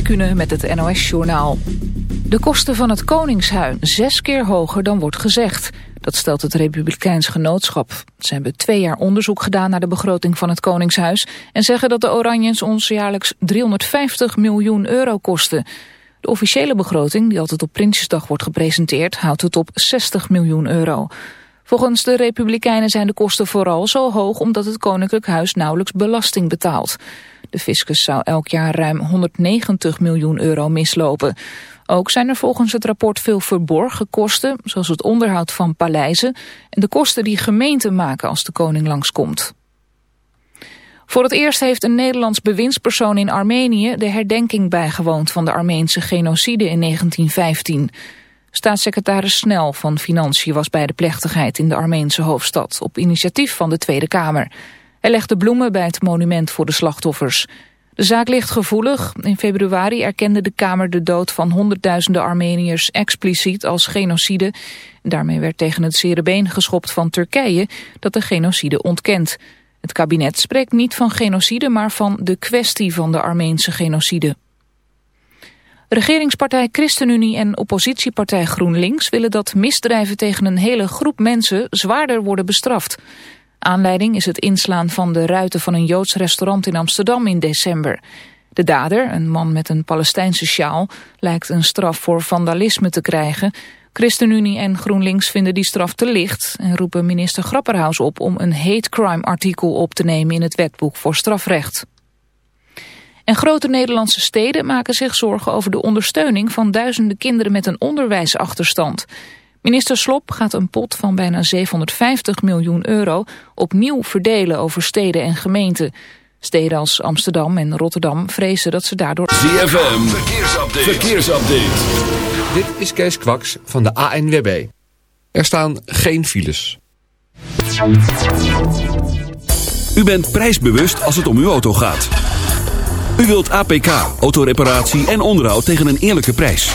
Kunnen met het NOS-journaal. De kosten van het Koningshuis zes keer hoger dan wordt gezegd. Dat stelt het Republikeins Genootschap. Ze hebben twee jaar onderzoek gedaan naar de begroting van het Koningshuis... en zeggen dat de Oranjens ons jaarlijks 350 miljoen euro kosten. De officiële begroting, die altijd op Prinsjesdag wordt gepresenteerd... houdt het op 60 miljoen euro. Volgens de Republikeinen zijn de kosten vooral zo hoog... omdat het Koninklijk Huis nauwelijks belasting betaalt. De fiscus zou elk jaar ruim 190 miljoen euro mislopen. Ook zijn er volgens het rapport veel verborgen kosten, zoals het onderhoud van paleizen en de kosten die gemeenten maken als de koning langskomt. Voor het eerst heeft een Nederlands bewindspersoon in Armenië de herdenking bijgewoond van de Armeense genocide in 1915. Staatssecretaris Snel van Financiën was bij de plechtigheid in de Armeense hoofdstad op initiatief van de Tweede Kamer. Hij legde bloemen bij het monument voor de slachtoffers. De zaak ligt gevoelig. In februari erkende de Kamer de dood van honderdduizenden Armeniërs expliciet als genocide. Daarmee werd tegen het zere geschopt van Turkije dat de genocide ontkent. Het kabinet spreekt niet van genocide, maar van de kwestie van de Armeense genocide. Regeringspartij ChristenUnie en oppositiepartij GroenLinks willen dat misdrijven tegen een hele groep mensen zwaarder worden bestraft. Aanleiding is het inslaan van de ruiten van een Joods restaurant in Amsterdam in december. De dader, een man met een Palestijnse sjaal, lijkt een straf voor vandalisme te krijgen. ChristenUnie en GroenLinks vinden die straf te licht en roepen minister Grapperhaus op om een hate crime artikel op te nemen in het wetboek voor strafrecht. En grote Nederlandse steden maken zich zorgen over de ondersteuning van duizenden kinderen met een onderwijsachterstand. Minister Slop gaat een pot van bijna 750 miljoen euro opnieuw verdelen over steden en gemeenten. Steden als Amsterdam en Rotterdam vrezen dat ze daardoor... ZFM, verkeersupdate. verkeersupdate. Dit is Kees Kwaks van de ANWB. Er staan geen files. U bent prijsbewust als het om uw auto gaat. U wilt APK, autoreparatie en onderhoud tegen een eerlijke prijs.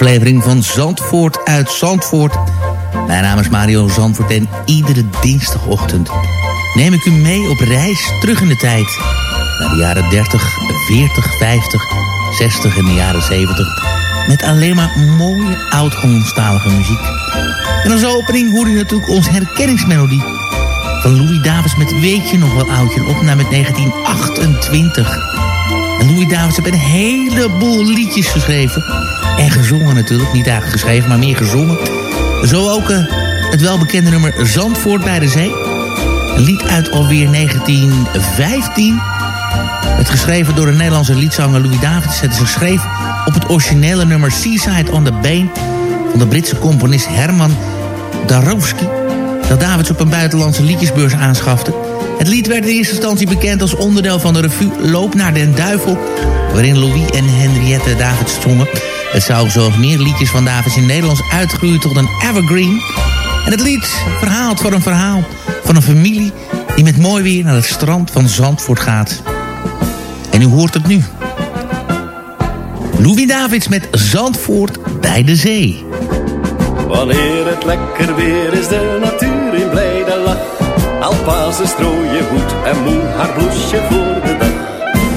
Aflevering van Zandvoort uit Zandvoort. Mijn naam is Mario Zandvoort en iedere dinsdagochtend neem ik u mee op reis terug in de tijd. Naar de jaren 30, 40, 50, 60 en de jaren 70. Met alleen maar mooie oud-Hollandstalige muziek. En als opening hoor u natuurlijk onze herkenningsmelodie. Van Louis Davis met Weet je nog wel oudje, een opname uit 1928. En Louis Davis heeft een heleboel liedjes geschreven. En gezongen natuurlijk. Niet eigenlijk geschreven, maar meer gezongen. Zo ook uh, het welbekende nummer Zandvoort bij de Zee. Een lied uit alweer 1915. Het geschreven door de Nederlandse liedzanger Louis Davids. Het is geschreven op het originele nummer Seaside on the Bane... van de Britse componist Herman Darowski... dat Davids op een buitenlandse liedjesbeurs aanschafte... Het lied werd in eerste instantie bekend als onderdeel van de revue Loop naar den Duivel... waarin Louis en Henriette Davids zongen. Het zou zoals meer liedjes van Davids in Nederlands uitgroeien tot een evergreen. En het lied verhaalt voor een verhaal van een familie... die met mooi weer naar het strand van Zandvoort gaat. En u hoort het nu. Louis Davids met Zandvoort bij de zee. Wanneer het lekker weer is, de natuur in blijde lach. Alpazen strooien hoed en moe haar bloesje.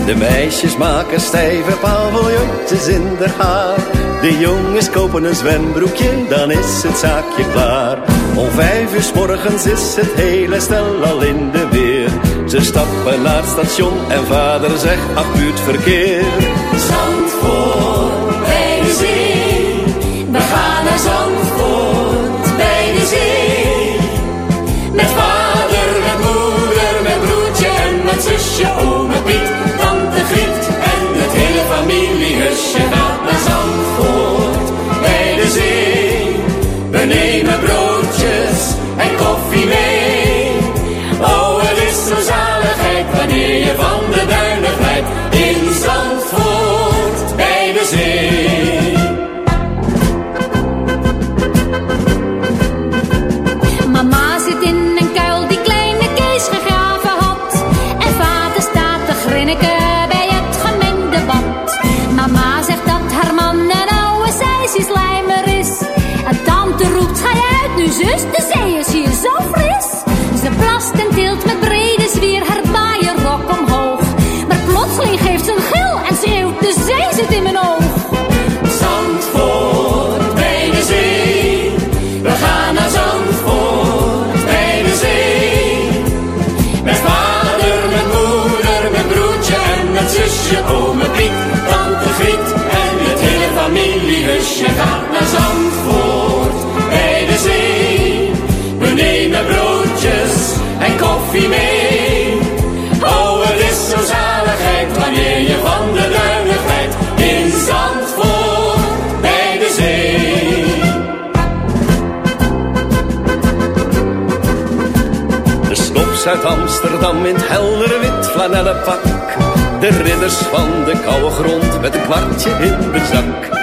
De meisjes maken stijve paviljoentjes in de haar. De jongens kopen een zwembroekje, dan is het zaakje klaar. Om vijf uur s morgens is het hele stel al in de weer. Ze stappen naar het station en vader zegt, ach verkeer. Zandvoort naar Zandvoort bij de zee. We nemen broodjes en koffie mee. Oh, het is zo zaligheid wanneer je van de duinigheid in Zandvoort bij de zee. De slops uit Amsterdam in het heldere wit flanellen pak. De ridders van de koude grond met een kwartje in de zak.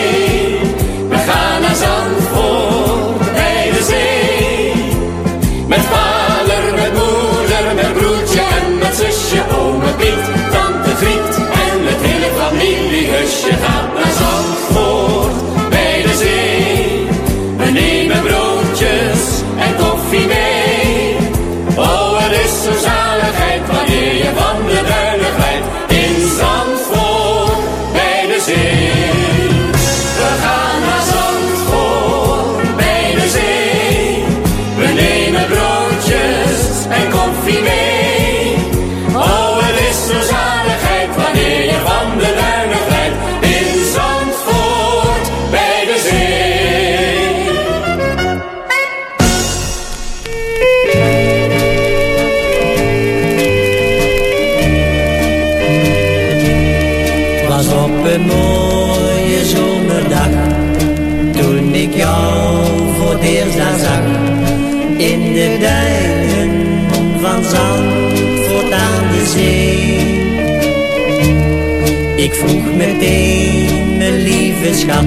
Ik vroeg meteen, mijn lieve schat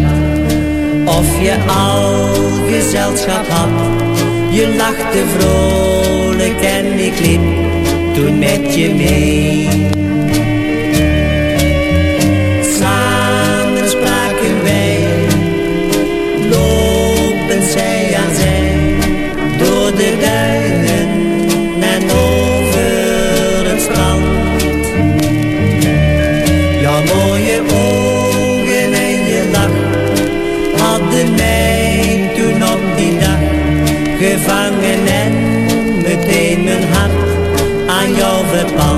Of je al gezelschap had. Je lachte vrolijk en ik liep toen met je mee upon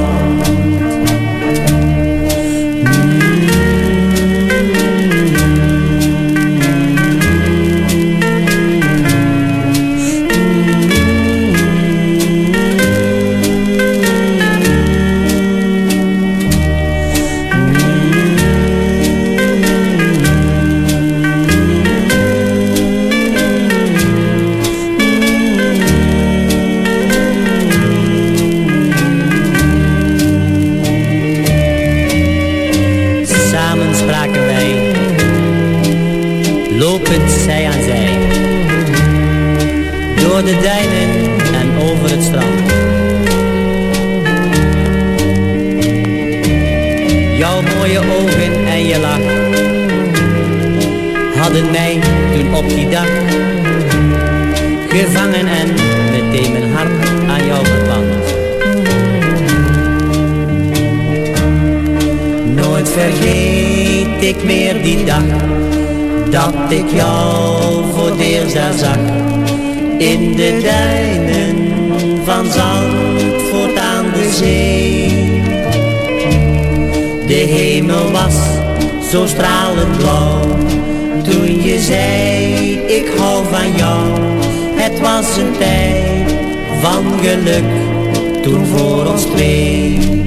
ik jou voor het eerst zag. In de duinen van Zandvoort aan de zee. De hemel was zo stralend blauw toen je zei ik hou van jou. Het was een tijd van geluk toen voor ons twee.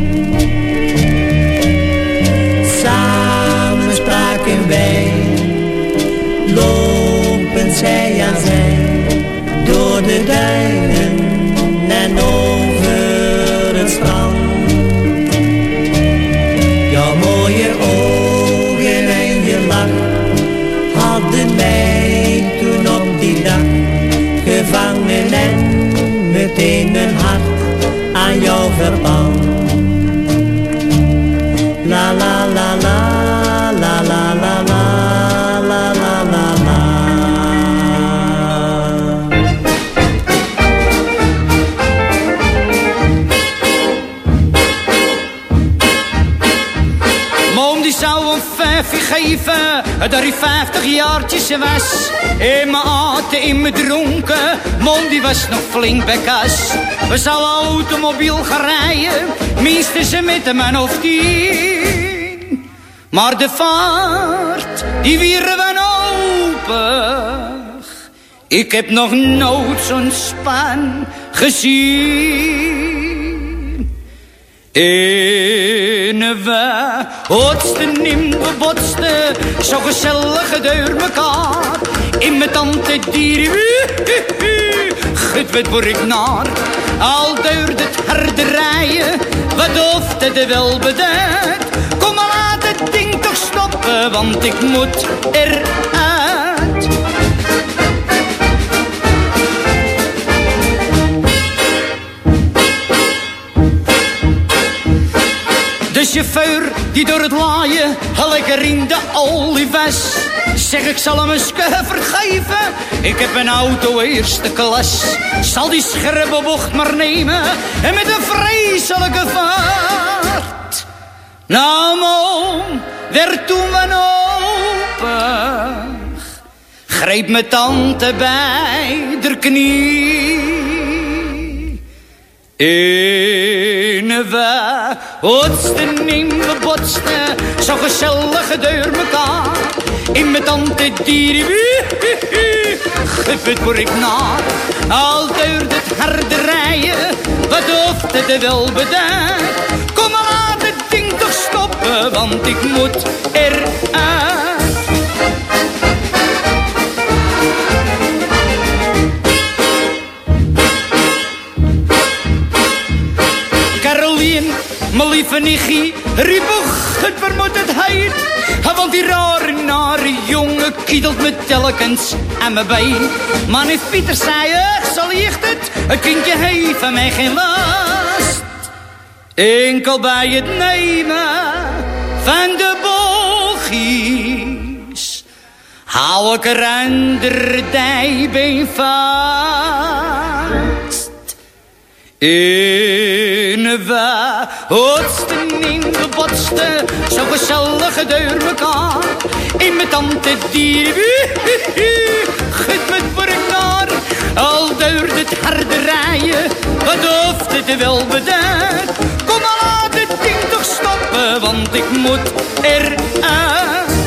Lopen zij aan zij, door de duinen en over het strand. Geven, dat hij vijftig jaartjes was. En mijn aten in me dronken, man die was nog flink bij kas. We zouden automobiel gaan rijden, minstens met een man of tien. Maar de vaart, die wieren we open. Ik heb nog nooit zo'n span gezien. En we hotsten in we botsten, zo gezellig deur mekaar. In mijn tante dieren, gut wat word ik naar. Al duurde het harde wat hoefde de wel beduid. Kom maar laat het ding toch stoppen, want ik moet eruit. Chauffeur die door het laaien lekker in de olie was. Zeg ik zal hem eens vergeven. Ik heb een auto eerste klas. Zal die scherpe bocht maar nemen. En met een vreselijke vaart. Nou man, werd toen we open. Greep mijn tante bij de knie. En we hotsten in we botsten, zo gezellig deur mekaar. In mijn tante dieren, gut word ik naar. Al duurde het harde rijden, wat hoeft het wel beduid. Kom maar laat het ding toch stoppen, want ik moet eruit. Mijn lieve nichie, riep het waar moet het heen? Want die rare, nare jongen kiedelt me telkens aan mijn been. Maar neef Pieter zei, "Ach, zal licht het, een kindje heeft van mij geen last. Enkel bij het nemen van de boogjes, hou ik er ander dijbeen vast. In we hotsten in de botsten, zo gezellig deur mekaar. In mijn tante dier, gut met naar. Al duurde het harde rijden, wat hoeft het wel beduid. Kom maar laat het ding toch stoppen, want ik moet eruit.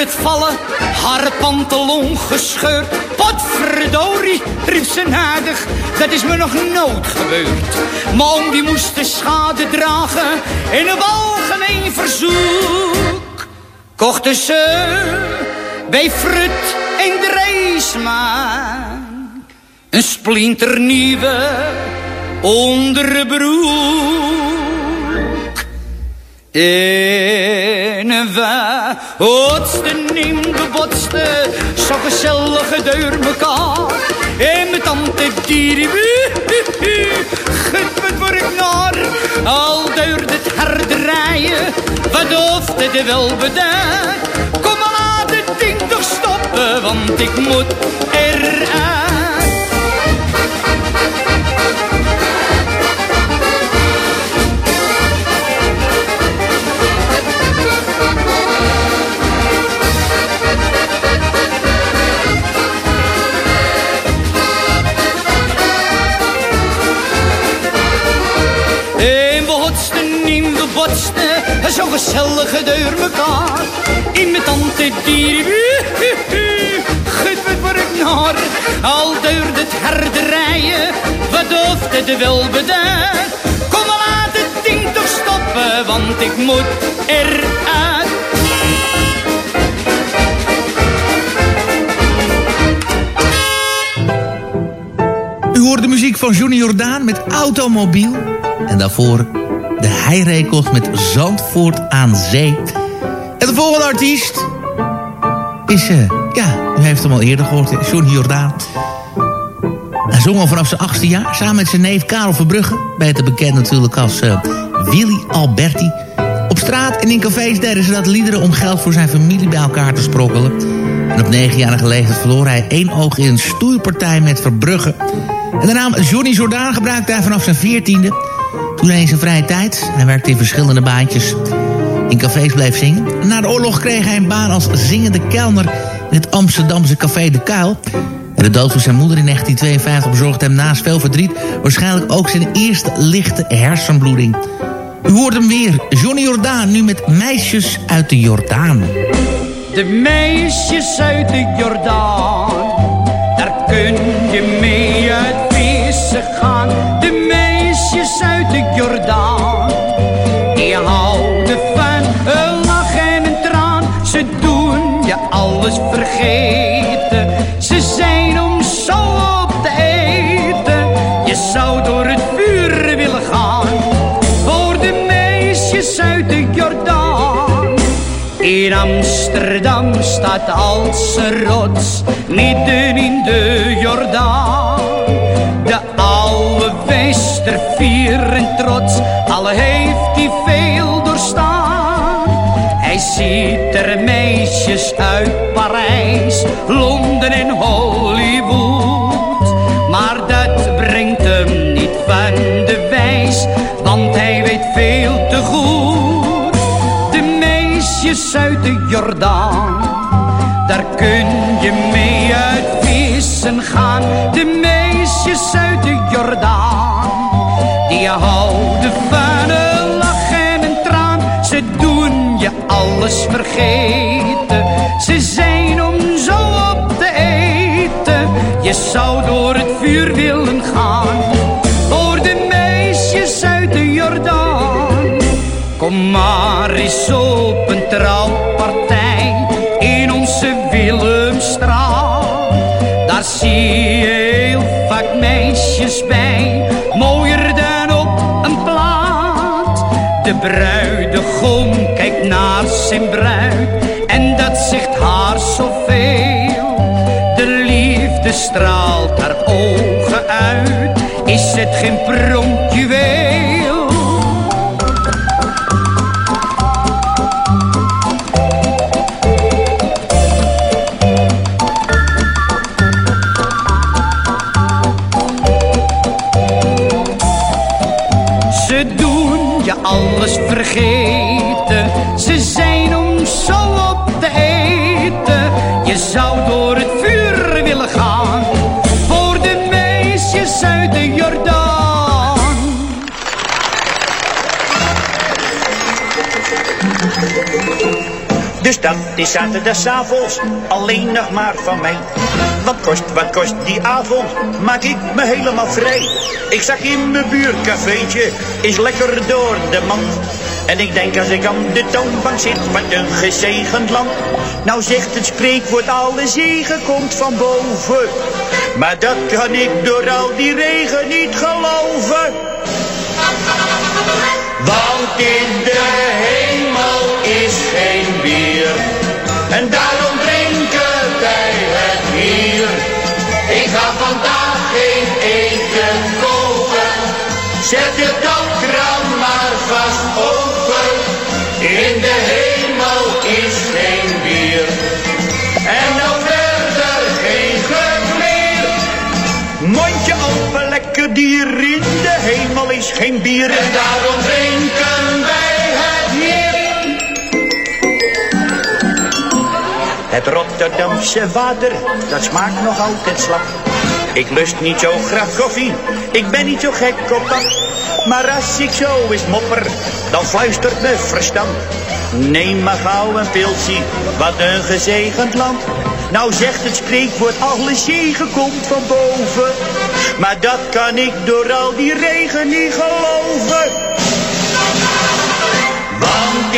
Het vallen haar pantalon gescheurd. Potverdorie, riep ze nadig, dat is me nog nooit gebeurd. Man die moest de schade dragen in een algemeen verzoek. Kochten ze bij Frut en Dreesma een splinternieuwe onderbroek. En we hotsten in de botsten, zo gezellig deur mekaar. En met tante dieri, gut met word ik naar. Al duurde het rijden, wat hoeft het er wel beduid. Kom laat het ding toch stoppen, want ik moet eruit. Botsten, zo gezellig deur mekaar. In mijn tante dier, gut met waar ik naar. Al duurde het harde rijden, wat het er wel beduid. Kom maar laat het ding toch stoppen, want ik moet eruit. U hoort de muziek van Johnny Jordaan met Automobiel. En daarvoor de Heirekels met Zandvoort aan Zee. En de volgende artiest is, eh, ja, u heeft hem al eerder gehoord, eh, Johnny Jordaan. Hij zong al vanaf zijn achtste jaar, samen met zijn neef Karel Verbrugge. Beter bekend natuurlijk als eh, Willy Alberti. Op straat en in cafés deden ze dat liederen om geld voor zijn familie bij elkaar te sprokkelen. En op negenjarige leeftijd verloor hij één oog in een stoeipartij met Verbrugge. En de naam Johnny Jordaan gebruikte hij vanaf zijn veertiende. Toen hij zijn vrije tijd, hij werkte in verschillende baantjes, in cafés bleef zingen. Na de oorlog kreeg hij een baan als zingende kelner in het Amsterdamse café De Kuil. De dood van zijn moeder in 1952 bezorgde hem naast veel verdriet... waarschijnlijk ook zijn eerste lichte hersenbloeding. U hoort hem weer, Johnny Jordaan, nu met Meisjes uit de Jordaan. De meisjes uit de Jordaan, daar kun Amsterdam staat als een rots, midden in de Jordaan. De oude Weester fier en trots, al heeft hij veel doorstaan. Hij ziet er meisjes uit Parijs, Londen en Hollywood. Meisjes uit de Jordaan, daar kun je mee uit vissen gaan. De meisjes uit de Jordaan, die houden van een lach en een traan. Ze doen je alles vergeten, ze zijn om zo op te eten. Je zou door het vuur willen gaan, voor de meisjes uit de Jordaan. Kom maar eens op Daar zie je heel vaak meisjes bij, mooier dan op een plaat. De bruidegom kijkt naar zijn bruid en dat zegt haar zoveel. De liefde straalt haar ogen uit, is het geen pronkjuweel? Dus dat is zaterdagavond alleen nog maar van mij. Wat kost, wat kost die avond, maak ik me helemaal vrij. Ik zag in mijn buurcafeetje, is lekker door de mand. En ik denk als ik aan de toonbank zit, wat een gezegend land. Nou zegt het spreekwoord, alle zegen komt van boven. Maar dat kan ik door al die regen niet geloven. Want in de is geen bier. En daarom drinken wij het hier. Ik ga vandaag geen eten kopen. Zet de dakraam maar vast open. In de hemel is geen bier. En dan verder geen geluk meer. Mondje open, lekker dier in de hemel is geen bier. En daarom drinken Het Rotterdamse water, dat smaakt nog altijd slap. Ik lust niet zo graag koffie, ik ben niet zo gek op dat. Maar als ik zo eens mopper, dan fluistert me verstand. Neem maar gauw een pilsie, wat een gezegend land. Nou zegt het spreekwoord, alle zegen komt van boven. Maar dat kan ik door al die regen niet geloven. Want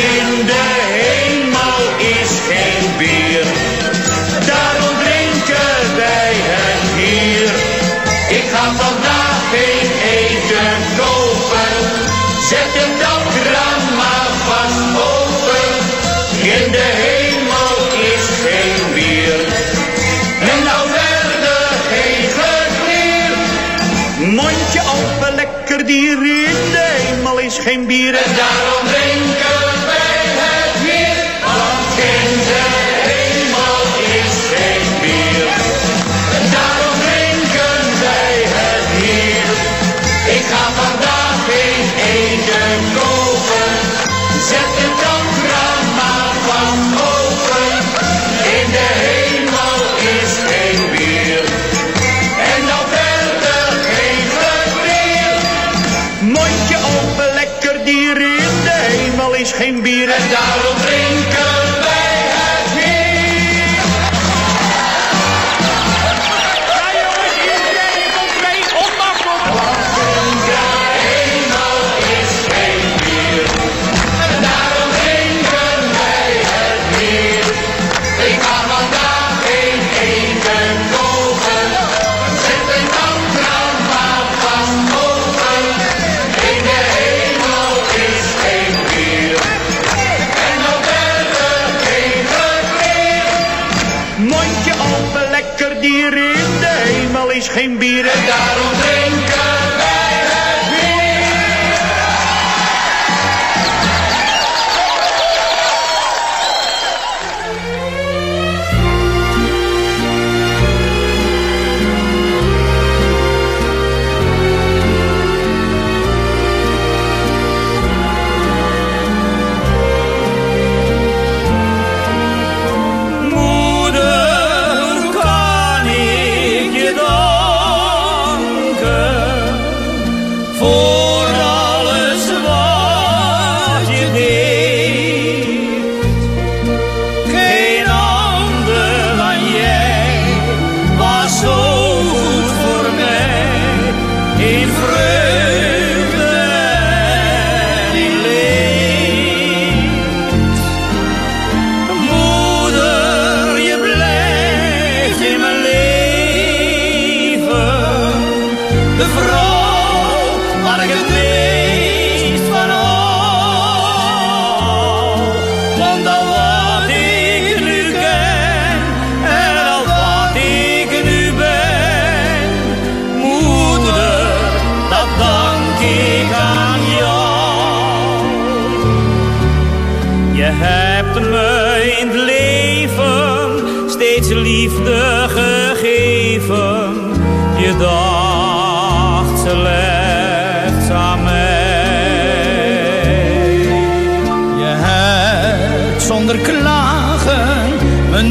geen bier. En daarom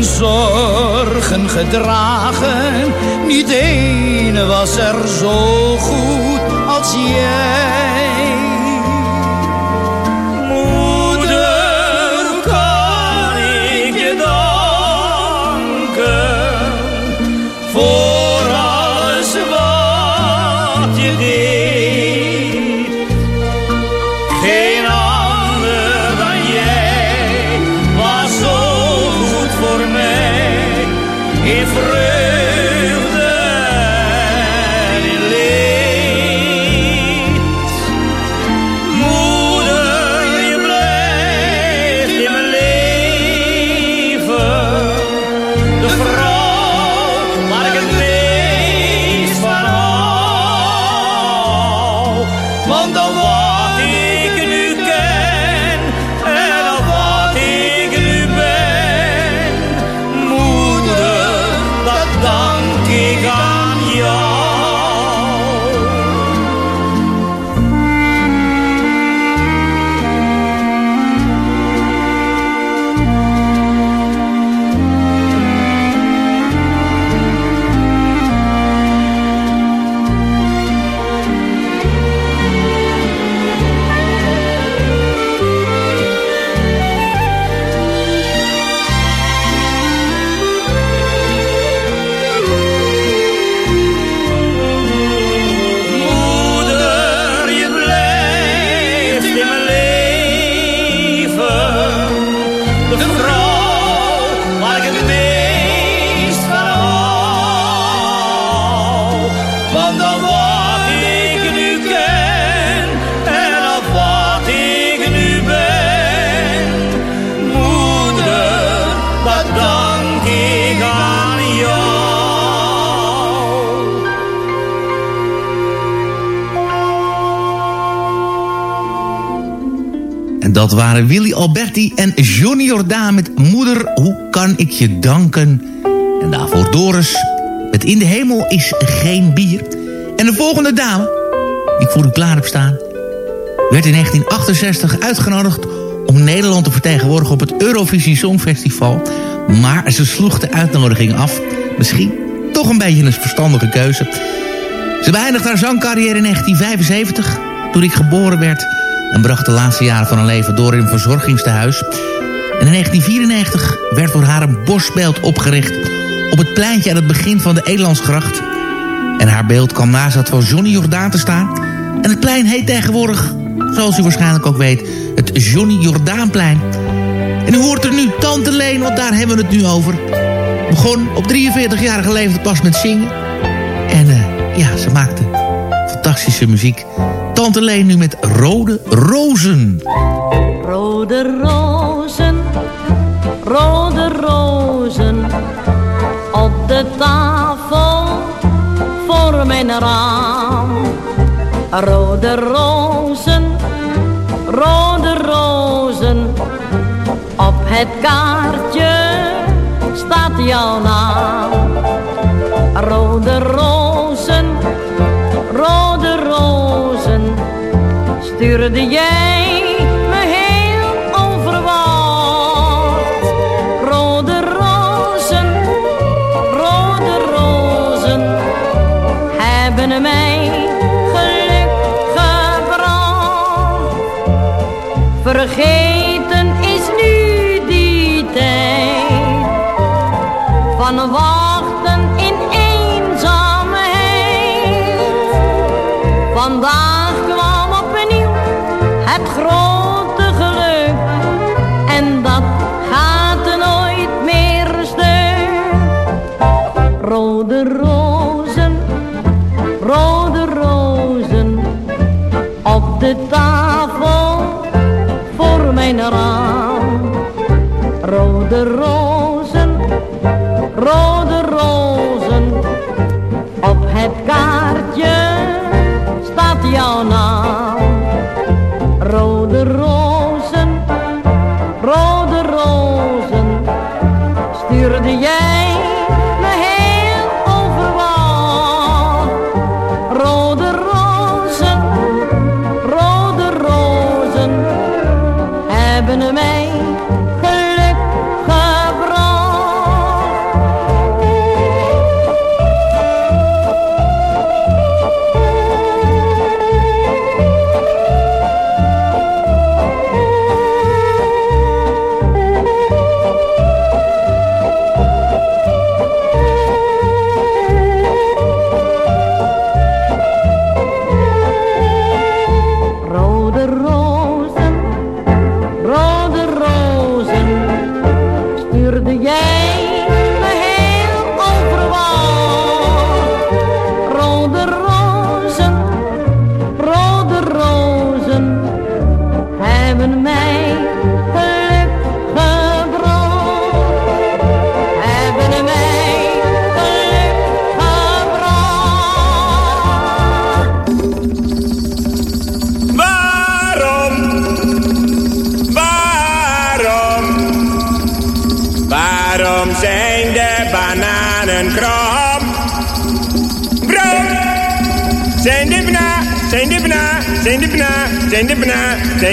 zorgen gedragen. Niet één was er zo goed als jij. Dat waren Willy Alberti en Johnny Jordaan met Moeder, hoe kan ik je danken? En daarvoor Doris met In de Hemel is geen bier. En de volgende dame, die ik voor u klaar heb staan... werd in 1968 uitgenodigd om Nederland te vertegenwoordigen... op het Eurovisie Songfestival. Maar ze sloeg de uitnodiging af. Misschien toch een beetje een verstandige keuze. Ze beëindigde haar zangcarrière in 1975, toen ik geboren werd... en bracht de laatste jaren van haar leven door in een verzorgingstehuis. En in 1994 werd voor haar een borstbeeld opgericht... op het pleintje aan het begin van de Elandsgracht. En haar beeld kwam naast dat van Johnny Jordaan te staan. En het plein heet tegenwoordig, zoals u waarschijnlijk ook weet... het Johnny Jordaanplein. En u hoort er nu Tante Leen, want daar hebben we het nu over. Begon op 43-jarige leeftijd pas met zingen. En eh, ja, ze maakte fantastische muziek. Tante Leen nu met Rode Rozen. Rode rozen, rode rozen, de tafel voor mijn raam. Rode rozen, rode rozen, op het kaartje staat jouw naam. Rode rozen, rode rozen, stuurde jij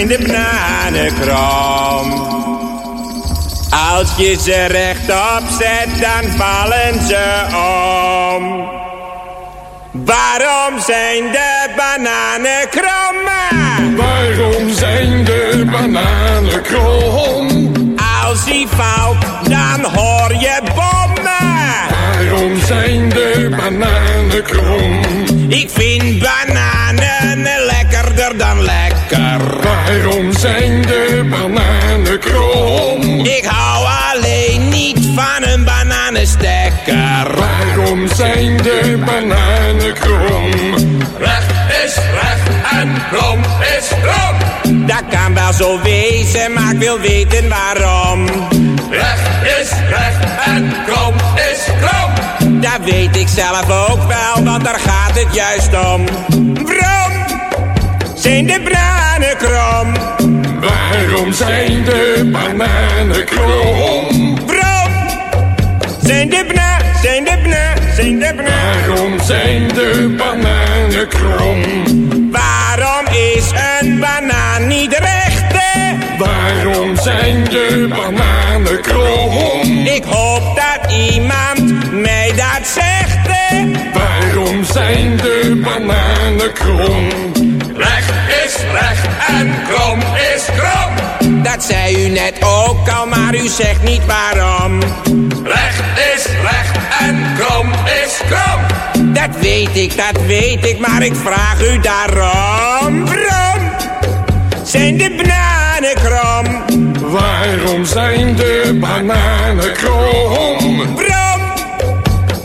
de bananen krom? Als je ze rechtop zet, dan vallen ze om. Waarom zijn de bananen krom? Waarom zijn de bananen krom? Als die valt, dan hoor je bommen. Waarom zijn de bananen krom? Ik vind bananen lekkerder dan lekker. Waarom zijn de bananen krom? Ik hou alleen niet van een bananenstekker. Waarom zijn de bananen krom? Recht is recht en krom is krom. Dat kan wel zo wezen, maar ik wil weten waarom. Recht is recht en krom is krom. Dat weet ik zelf ook wel, want daar gaat het juist om. Zijn de bananen krom? Waarom zijn de bananen krom? Waarom zijn de bana, zijn de bana, zijn de bana? Waarom zijn de bananen krom? Waarom is een banaan niet recht? hè? Waarom zijn de bananen krom? Ik hoop dat iemand mij dat zegt. hè? Waarom zijn de bananen krom? Dat zei u net ook al, maar u zegt niet waarom. Recht is recht en krom is krom. Dat weet ik, dat weet ik, maar ik vraag u daarom. Zijn de bananen krom? Waarom zijn de bananen krom? Waarom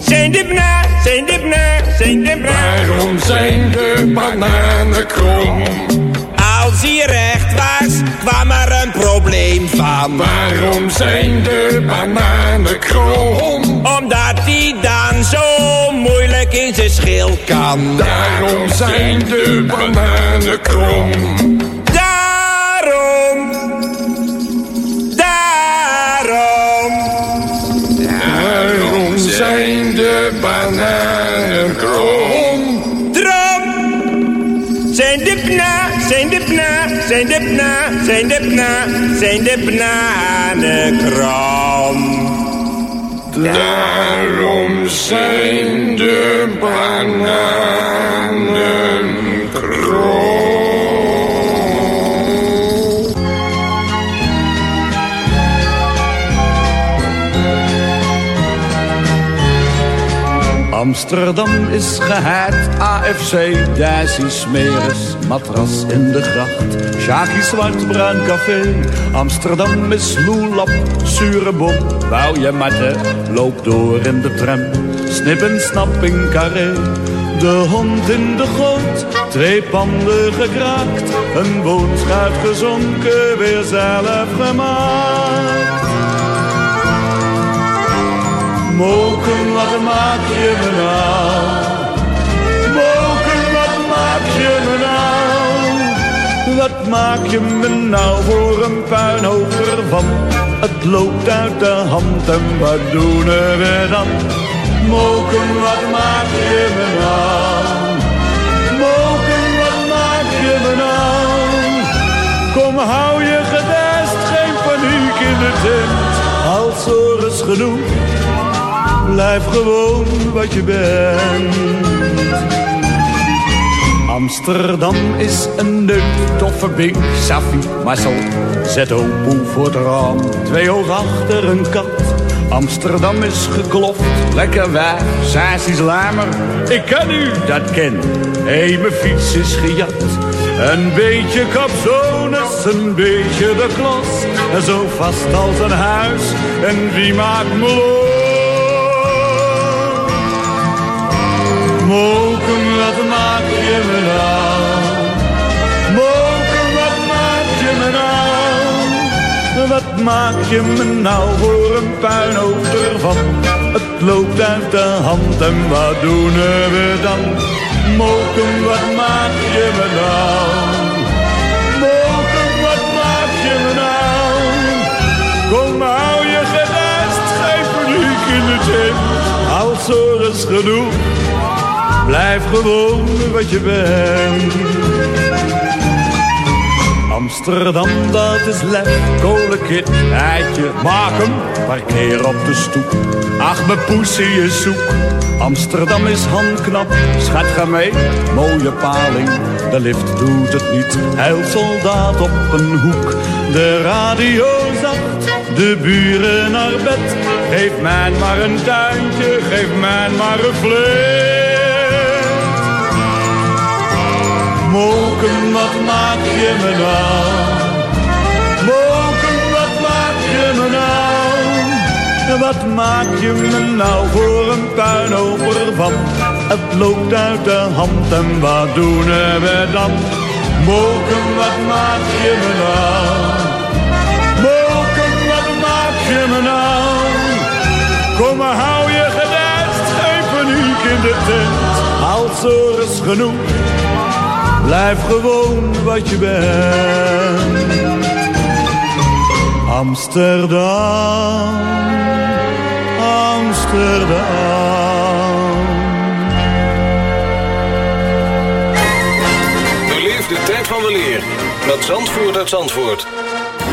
zijn de bananen, zijn de bananen, zijn de bananen? Waarom zijn de bananen krom? Als hij recht was, kwam er een probleem van. Waarom zijn de bananen krom? Omdat die dan zo moeilijk in zijn schil kan. Daarom zijn de bananen krom. Daarom, daarom, Daarom zijn de bananen zijn de bna, zijn de bananen krom. Daarom zijn de bananen Amsterdam is gehaakt, AFC, Daisy Smeres, matras in de gracht. Sjaki Zwart, Bruin Café, Amsterdam is loelap, zure bom. Bouw je matten, loop door in de tram, snip en snap in carré. De hond in de goot, twee panden gekraakt, een woonschuit gezonken, weer zelf gemaakt. Moken, wat maak je me nou? Moken, wat maak je me nou? Wat maak je me nou voor een puinhoop ervan? Het loopt uit de hand en wat doen we dan? Moken, wat maak je me nou? Moken, wat maak je me nou? Kom, hou je gedest, geen paniek in de tent. Als is genoeg Blijf gewoon wat je bent. Amsterdam is een leuk, toffe bink, Safi, Marcel. Zet opoe voor het raam, twee oog achter een kat. Amsterdam is gekloft, lekker wijf, saas is lamer. Ik ken u, dat ken. Hé, hey, mijn fiets is gejat. Een beetje capsones, een beetje de klos. Zo vast als een huis, en wie maakt me los? Me? Moken, wat maak je me nou? Wat maak je me nou voor een puinhoop ervan? Het loopt uit de hand en wat doen we dan? Moken, wat maak je me nou? Moken, wat maak je me nou? Kom, hou je gerest, geen paniek in de tent. Als er is genoeg Blijf gewoon wat je bent. Amsterdam, dat is lef, kolenkit, eitje, maak hem, parkeer op de stoep. Ach, mijn poesie is zoek. Amsterdam is handknap, schat ga mee, mooie paling. De lift doet het niet, soldaat op een hoek. De radio zacht, de buren naar bed. Geef mij maar een tuintje, geef mij maar een vlees. Moken, wat maak je me nou? Moken, wat maak je me nou? Wat maak je me nou voor een puinhoop ervan? Het loopt uit de hand en wat doen we dan? Moken, wat maak je me nou? Moken, wat maak je me nou? Kom maar, hou je gedest, geen paniek in de tent. Als er is genoeg Blijf gewoon wat je bent. Amsterdam, Amsterdam. Beleef de tijd van weleer met Zandvoort uit Zandvoort.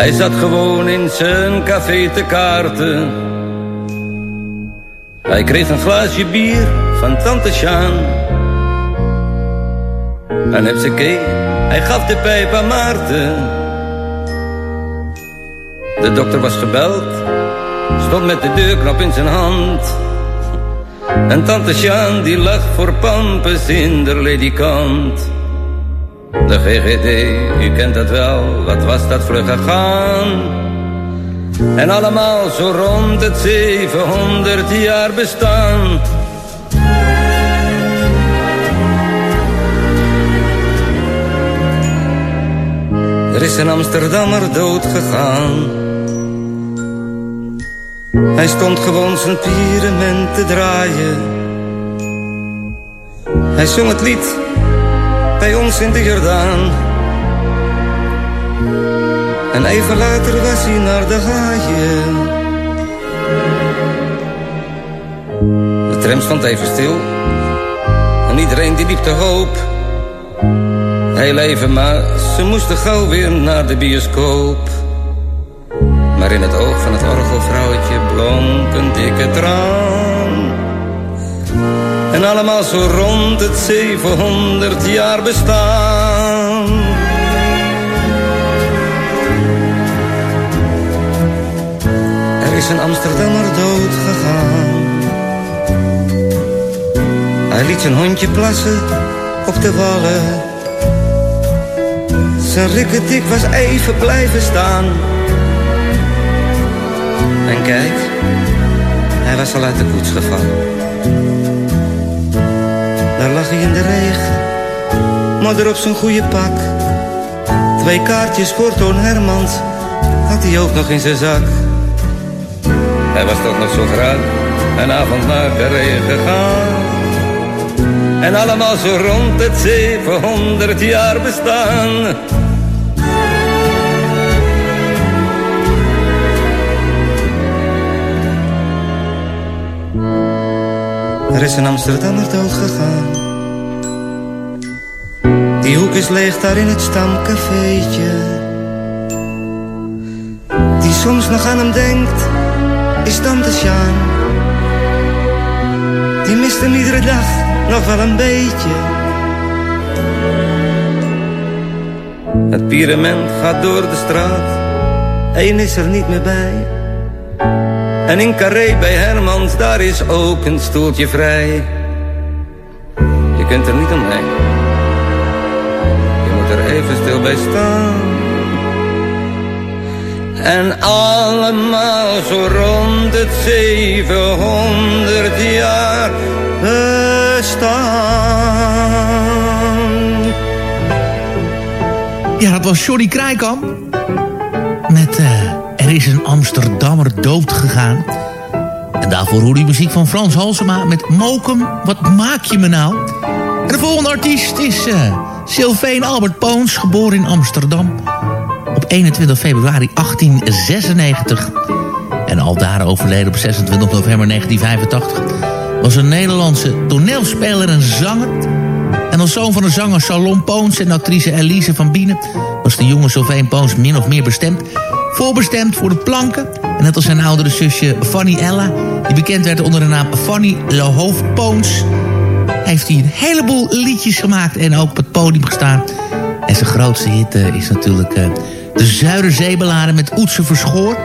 Hij zat gewoon in zijn café te kaarten. Hij kreeg een glaasje bier van tante Sjaan. En heb ze keek, hij gaf de pijp aan Maarten. De dokter was gebeld, stond met de deurknop in zijn hand. En tante Sjaan die lag voor pampes in de ledikant. De GGD, u kent dat wel, wat was dat vlug gegaan. En allemaal zo rond het 700 jaar bestaan. Er is een Amsterdammer dood gegaan. Hij stond gewoon zijn pyramid te draaien. Hij zong het lied bij ons in de Jordaan. En even later was hij naar de haaien. De tram stond even stil. En iedereen die liep te hoop. Heel even, maar ze moesten gauw weer naar de bioscoop. Maar in het oog van het orgelvrouwtje blonk een dikke traan. En allemaal zo rond het 700 jaar bestaan. Er is een Amsterdammer dood gegaan. Hij liet zijn hondje plassen op de wallen. Zijn rikketik was even blijven staan. En kijk, hij was al uit de koets gevallen. In de regen, modder op zijn goede pak. Twee kaartjes voor Toon Hermans had hij ook nog in zijn zak. Hij was toch nog zo graag een avond naar Carré gegaan. En allemaal zo rond het 700 jaar bestaan. Er is een Amsterdammer dood gegaan. Die hoek is leeg daar in het stamcafeetje. Die soms nog aan hem denkt, is tante Sjaan. Die mist hem iedere dag nog wel een beetje. Het pirament gaat door de straat, één is er niet meer bij. En in Carré bij Hermans, daar is ook een stoeltje vrij. Je kunt er niet omheen. Er even stil bij staan. En allemaal zo rond het 700 jaar bestaan. Ja, dat was Johnny Krijkamp. Met eh, Er is een Amsterdammer dood gegaan. En daarvoor hoor je muziek van Frans Halsema met Mokum, wat maak je me nou? En de volgende artiest is uh, Sylveen Albert Poons, geboren in Amsterdam op 21 februari 1896. En al daar overleden op 26 november 1985 was een Nederlandse toneelspeler en zanger. En als zoon van de zanger Salon Poons en actrice Elise van Bienen... was de jonge Sylveen Poons min of meer bestemd... voorbestemd voor de planken. En net als zijn oudere zusje Fanny Ella... die bekend werd onder de naam Fanny Lohoof Poons... heeft hij een heleboel liedjes gemaakt en ook op het podium gestaan. En zijn grootste hit uh, is natuurlijk uh, de Zuiderzeebeladen met Oetse Verschoor...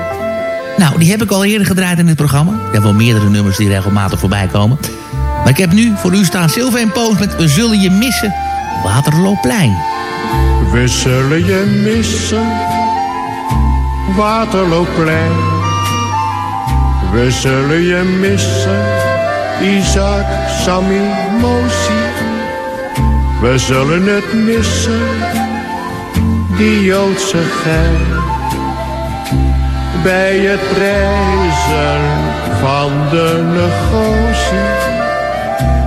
Nou, die heb ik al eerder gedraaid in het programma. Ik heb wel meerdere nummers die regelmatig voorbij komen. Maar ik heb nu voor u staan Sylvain Poos met We zullen je missen, Waterloopplein. We zullen je missen, Waterloopplein. We zullen je missen, Isaac, Sammy, We zullen het missen, die Joodse gein bij het prijzen van de negotie.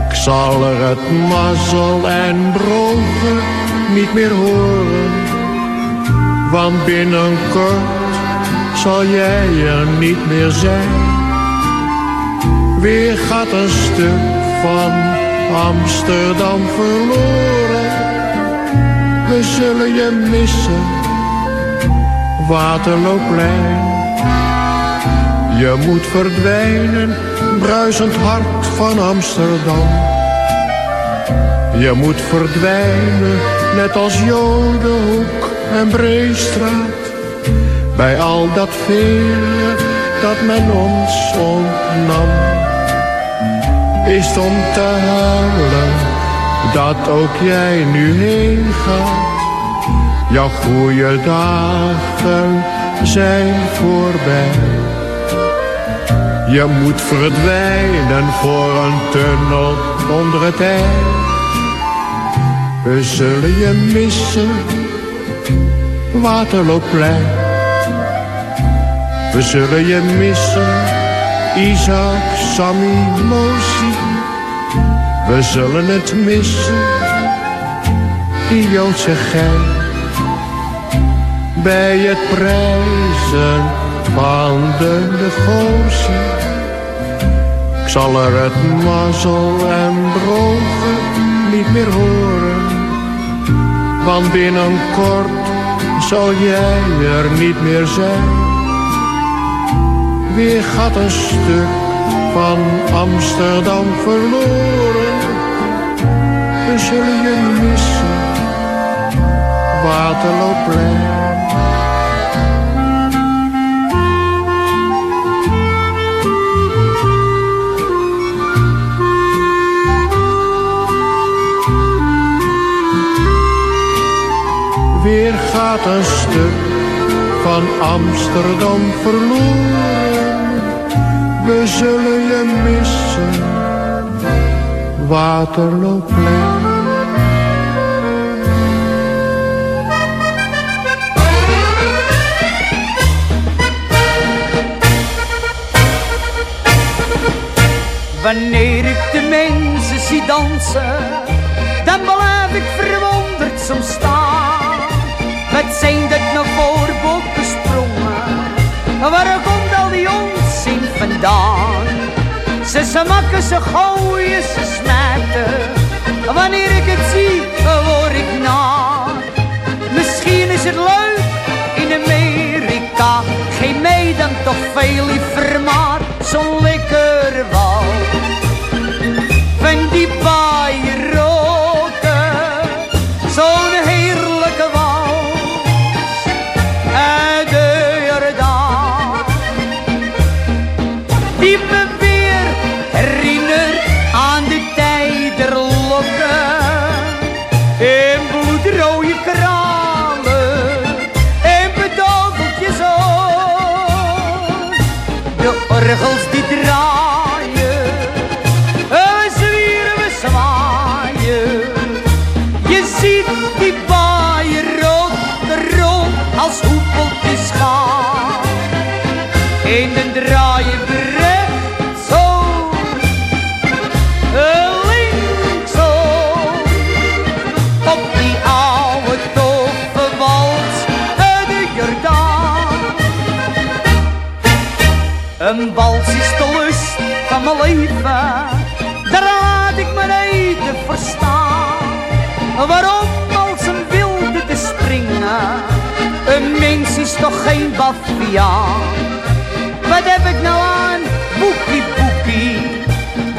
Ik zal er het mazzel en brogen niet meer horen, want binnenkort zal jij er niet meer zijn. Weer gaat een stuk van Amsterdam verloren. We zullen je missen, Waterlooplein. Je moet verdwijnen, bruisend hart van Amsterdam. Je moet verdwijnen, net als Jodenhoek en Breestraat. Bij al dat vele dat men ons ontnam. Is om te huilen dat ook jij nu heen gaat. Jouw goede dagen zijn voorbij. Je moet verdwijnen voor een tunnel onder het ijs. We zullen je missen, Waterlooplein. We zullen je missen, Isaac, Sammy, Mosi. We zullen het missen, die Joodse gein. Bij het prijzen van de negotie. Ik zal er het mazzel en brogen niet meer horen. Want binnenkort zal jij er niet meer zijn. Weer gaat een stuk van Amsterdam verloren. We zullen je missen, Waterlooplein. Weer gaat een stuk van Amsterdam verloren. We zullen je missen, Waterlooplein. Wanneer ik de mensen zie dansen, dan blijf ik verwonderd soms staan. Wat zijn dat nou voor bokken sprongen? Vandaan? Ze smakken, ze gooien, ze smijten. Wanneer ik het zie, word ik na. Misschien is het leuk in Amerika. Geen mij dan toch veel liever maar zo'n lekker wal. Van die Wat heb ik nou aan, boekie boekie,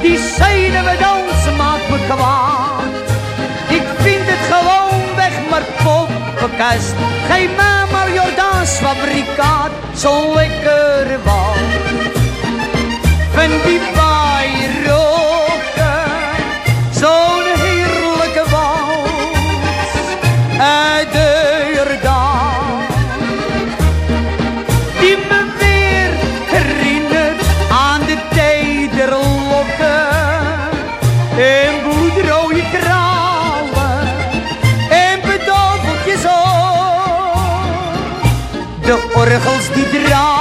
die zeiden we dansen maakt me kwaad. Ik vind het gewoon weg, maar poppenkast. Geef mij maar Jordaans fabrikaat, zo'n lekkere wal. Van die De orgels die draaien.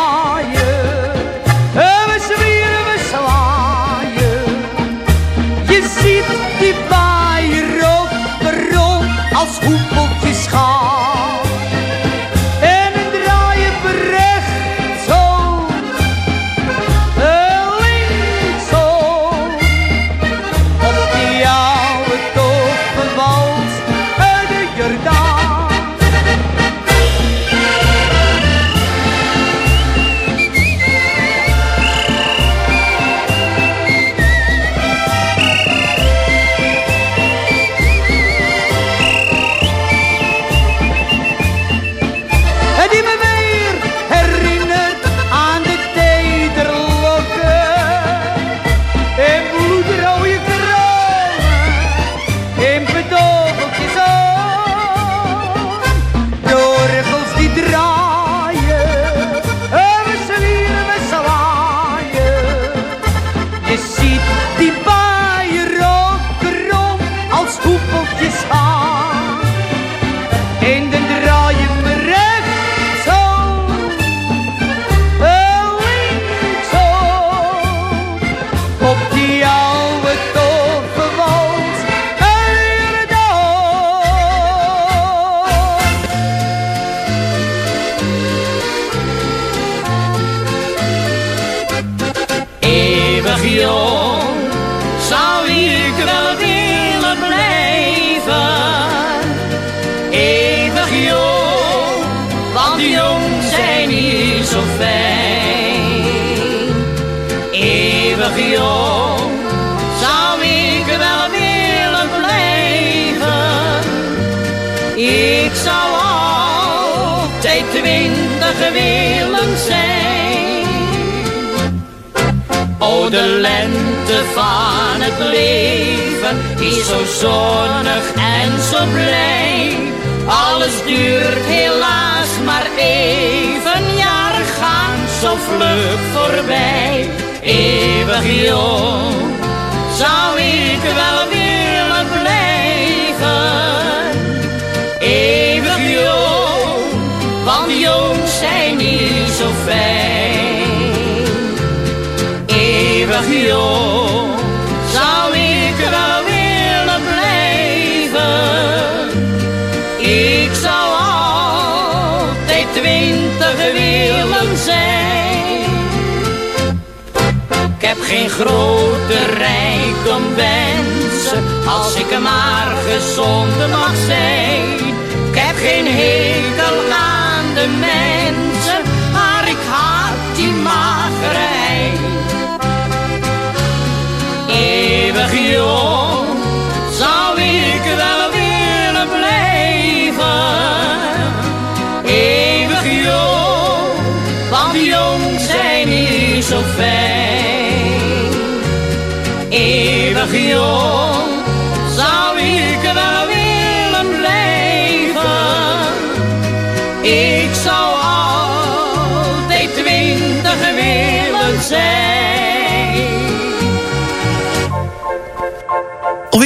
Grote rijkdom wensen, als ik maar gezond mag zijn. Ik heb geen hekel aan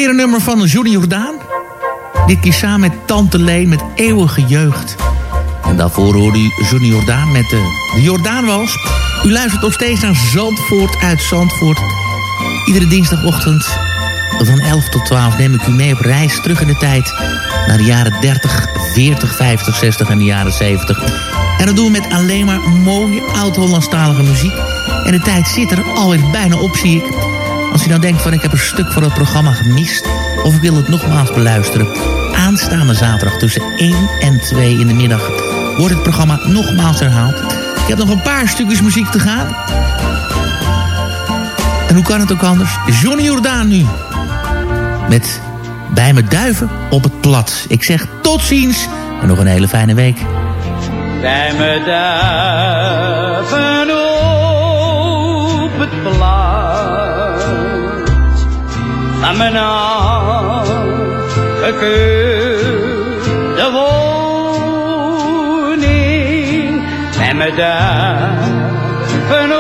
Een nummer van Johnny Jordaan. Dit keer samen met Tante Leen met Eeuwige Jeugd. En daarvoor hoorde u Johnny Jordaan met de, de Jordaanwals. U luistert nog steeds naar Zandvoort uit Zandvoort. Iedere dinsdagochtend van 11 tot 12 neem ik u mee op reis terug in de tijd... naar de jaren 30, 40, 50, 60 en de jaren 70. En dat doen we met alleen maar mooie oud-Hollandstalige muziek. En de tijd zit er alweer bijna op, zie ik... Als u nou denkt van ik heb een stuk van het programma gemist... of ik wil het nogmaals beluisteren... aanstaande zaterdag tussen 1 en 2 in de middag... wordt het programma nogmaals herhaald. Ik heb nog een paar stukjes muziek te gaan. En hoe kan het ook anders? Johnny Jordaan nu. Met Bij me duiven op het plat. Ik zeg tot ziens en nog een hele fijne week. Bij me duiven Woning. Bij me duiven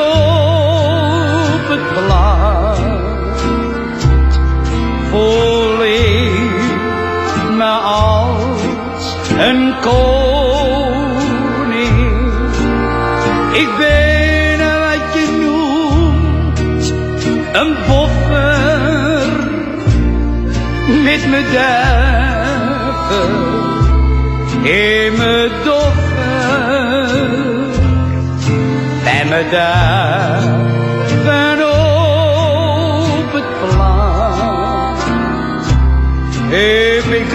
op het plat. Voel ik me een koning. Ik mijn doffer bij mijn duiven op het plan. Heb ik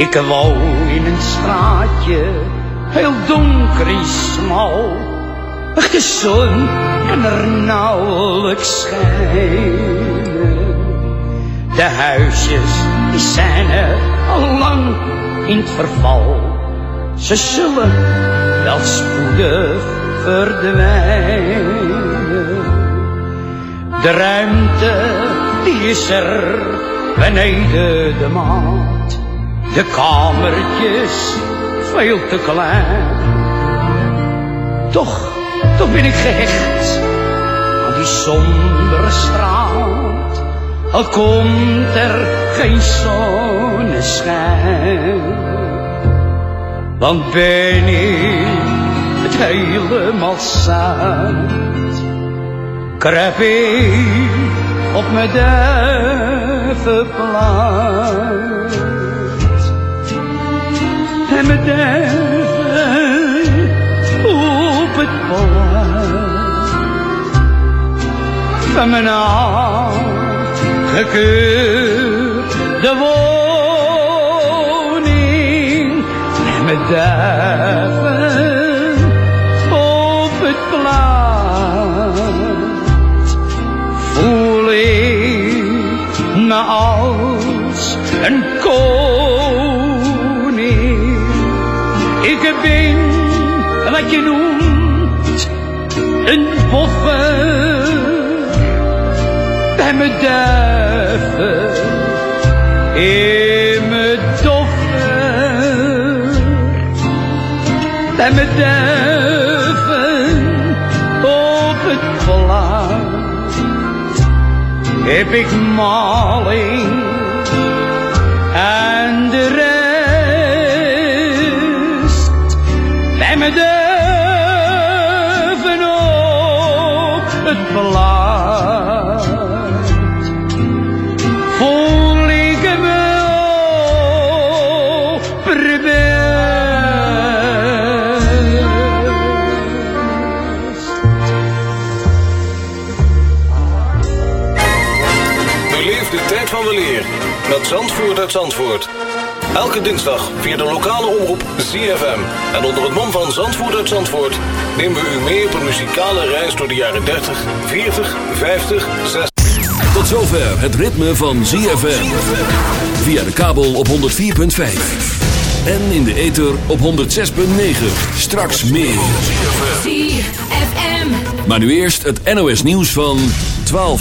Ik woon in een straatje, heel donker en smal. De zon kan er nauwelijks schijnen. De huisjes die zijn er al lang in het verval. Ze zullen wel spoedig verdwijnen. De ruimte die is er beneden de maat. De kamertjes veel te klein. Toch, toch ben ik gehecht aan die sombere straat. Al komt er geen zonneschijn. Want ben ik het helemaal zat. Kruip ik op mijn duivenplaat. Duiven op het plaat. Van mijn afgekeurde woning. Duiven op het plaat voel ik me als. Wat je noemt een boffer bij mijn duiven in mijn doffer. Bij mijn duiven op het plaat heb ik maling Zandvoort uit Zandvoort. Elke dinsdag via de lokale omroep ZFM. En onder het mom van Zandvoort uit Zandvoort... nemen we u mee op een muzikale reis door de jaren 30, 40, 50, 60... Tot zover het ritme van ZFM. Via de kabel op 104.5. En in de ether op 106.9. Straks meer. ZFM. Maar nu eerst het NOS nieuws van 12.